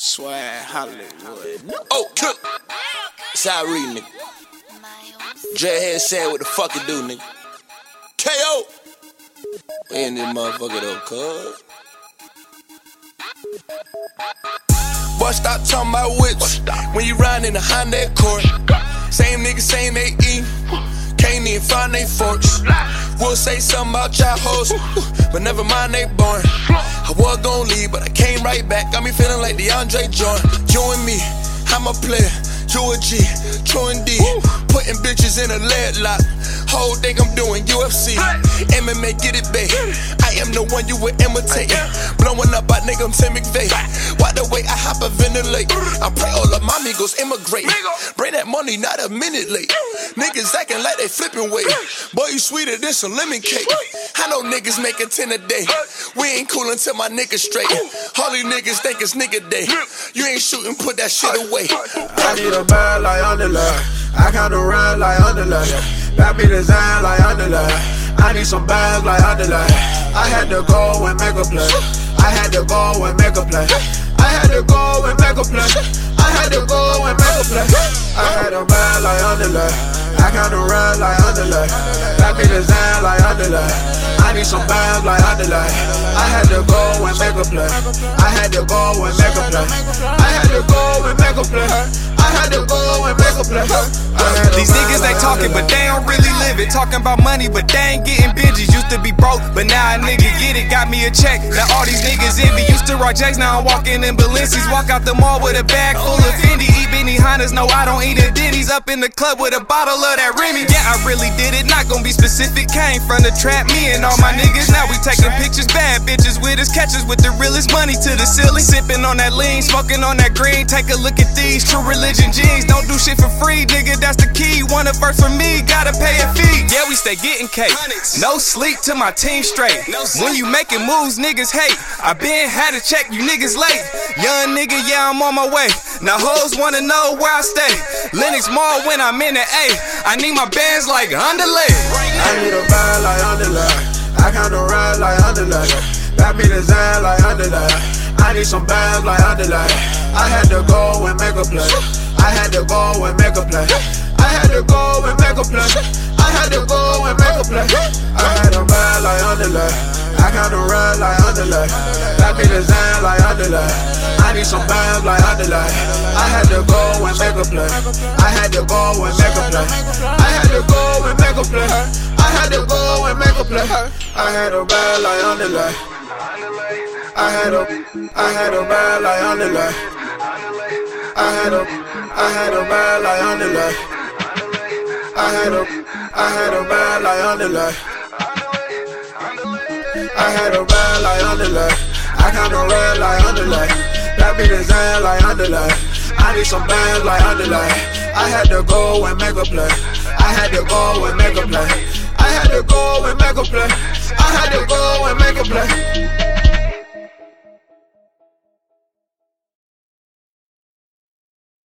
Swag Hollywood. Oh, cook. Sorry, nigga. Dreadhead said what the fuck it do, nigga. KO. We in this motherfucker though, cuz. Boy, stop talking about whips when you ride in the Honda Accord. Same niggas saying they eat, can't even find they forks. We'll say something about y'all hoes, but never mind they born. I was gon' leave, but I came right back. Got me feeling like DeAndre Jordan. You and me, I'm a player. You a G, true indeed. Putting bitches in a lead lock. Whole thing I'm doing UFC. MMA, get it, babe. I am the one you would imitate. Blowing up by nigga, I'm Tim McVeigh. Why the way I hop a ventilate? I pray all my amigos immigrate. Bring that money, not a minute late. Niggas acting like they flipping weight. Boy, you sweeter than some lemon cake. I know niggas making 10 a day. We ain't cool until my niggas straight. All these niggas think it's nigga day. You ain't shooting, put that shit away. I need a bag like underlay. I count the run like underlay. Back me design like underlay. I need some bags like underlay. I had to go and make a play. I had to go and make a play. I had to go and make a play. I had to go and make a play. I had a bag like underlay. I the run like underlay. Back me design like underlay. I need some bags like underlay. I had to go and make a play. I had to go and make a play. I had to go and make a play. I had to go and make a play. These niggas they talking, but they don't really live it. Talking about money, but they ain't getting binges. Be broke, but now a nigga get it. Got me a check. Now all these niggas envy. Used to rock J's, now I'm walking in Balenci's. Walk out the mall with a bag full of Fendi. Eat Benihanas, no, I don't eat a Denny's. Up in the club with a bottle of that Remy. Yeah, I really did it. Not gonna be specific. Came from the trap, me and all my niggas. Now we taking pictures, bad bitches with us. Catches with the realest money to the ceiling. Sipping on that lean, smoking on that green. Take a look at these true religion jeans. Don't do shit for free, nigga. That's the key. Want a verse from me, gotta pay a fee. Yeah, we stay getting cake. No sleep till my team straight. When you making moves, niggas hate. I been had to check you niggas late. Young nigga, yeah, I'm on my way. Now hoes wanna know where I stay. Lenox Mall when I'm in the A. I need my bands like underlay. I need a bag like underlay. I count the ride like underlay. Back me design like underlay. I need some bands like underlay. I had to go and make a play. I had to go and make a play. I had to go and make a play. I had to go and make a play. I had a bag like underlay. I count the ride like underlay. Back me design like underlay. I need some bags like underlay. I had to go and make a play. I had to go and make a play. I had to go and make a play. I had to go and make a play. I had a bag like underlay. I had a, I had a bag like underlay. I had a, I had a bag like underlay. I had a, I had a bag like underlay. I had a red light underlay. I got no red light underlay. That be the Zan like underlay. I need some bands like underlay. I had to go and make a play. I had to go and make a play. I had to go and make a play. I had to go and make a play.